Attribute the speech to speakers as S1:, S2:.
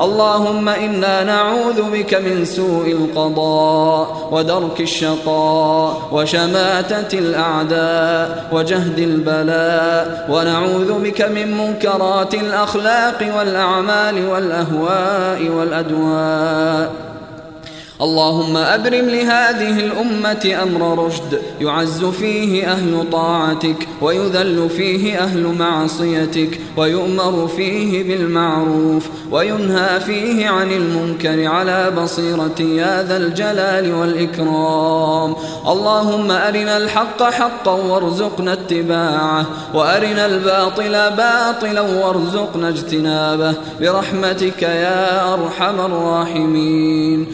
S1: اللهم إنا نعوذ بك من سوء القضاء ودرك الشقاء وشماتة الأعداء وجهد البلاء ونعوذ بك من منكرات الأخلاق والأعمال والأهواء والأدواء اللهم أبرم لهذه الأمة أمر رشد يعز فيه أهل طاعتك ويذل فيه أهل معصيتك ويؤمر فيه بالمعروف وينهى فيه عن المنكر على بصيرة يا ذا الجلال والإكرام. اللهم أرنا الحق حقا وارزقنا اتباعه وأرنا الباطل باطلا وارزقنا اجتنابه. برحمتك يا أرحم الراحمين.